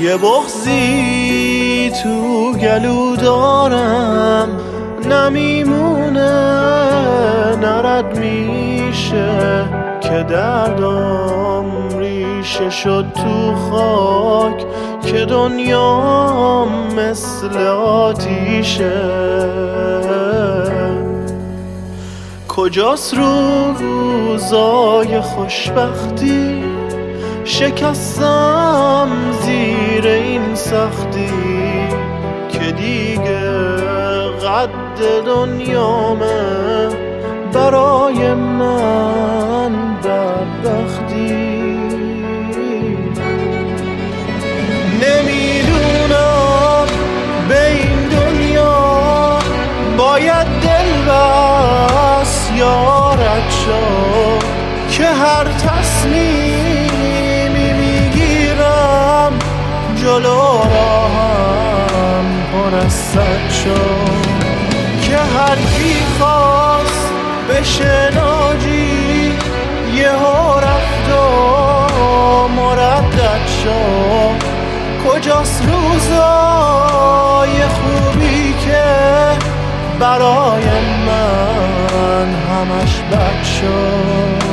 یه بغزی تو گلو دارم نمیمونه نرد میشه که دردم ریشه شد تو خاک که دنیا مثل آتیشه. کجاست روزای خوشبختی؟ شکستم زیر این سختی که دیگه قد دنیامه برای من بدبختی. نمی‌دونم به این دنیا باید دل بس شد که هر تصمیمی جلو راهم پر شد که هر کی خواست بشه یه رفت و مردد شد کجاست روزای خوبی که برای من همش بد شد؟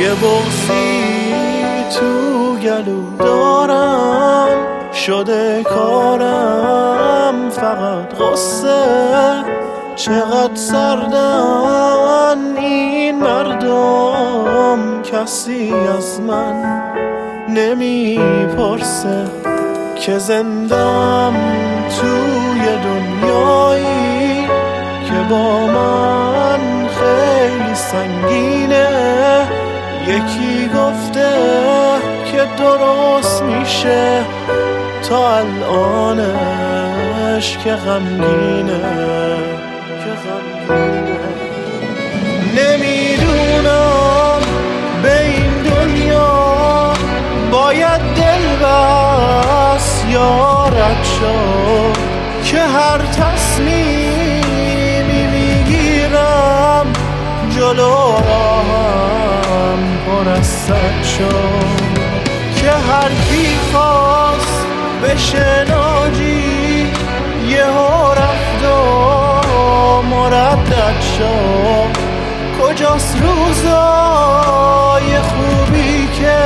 یه بغزی تو گلو دارم شده کارم فقط غصه چقدر سردن این مردم کسی از من نمی‌پرسه که زندم یکی گفته که درست میشه تا الانش که غمگینه که غمگینه. نمی‌دونم به این دنیا باید دل بس یارت شد که هر تصمیمی می‌گیرم جلو راهم. از شد که هر کی خواست بشه ناجی یه رفت و مردد شد. کجاست روزای خوبی که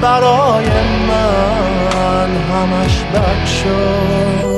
برای من همش بد شد؟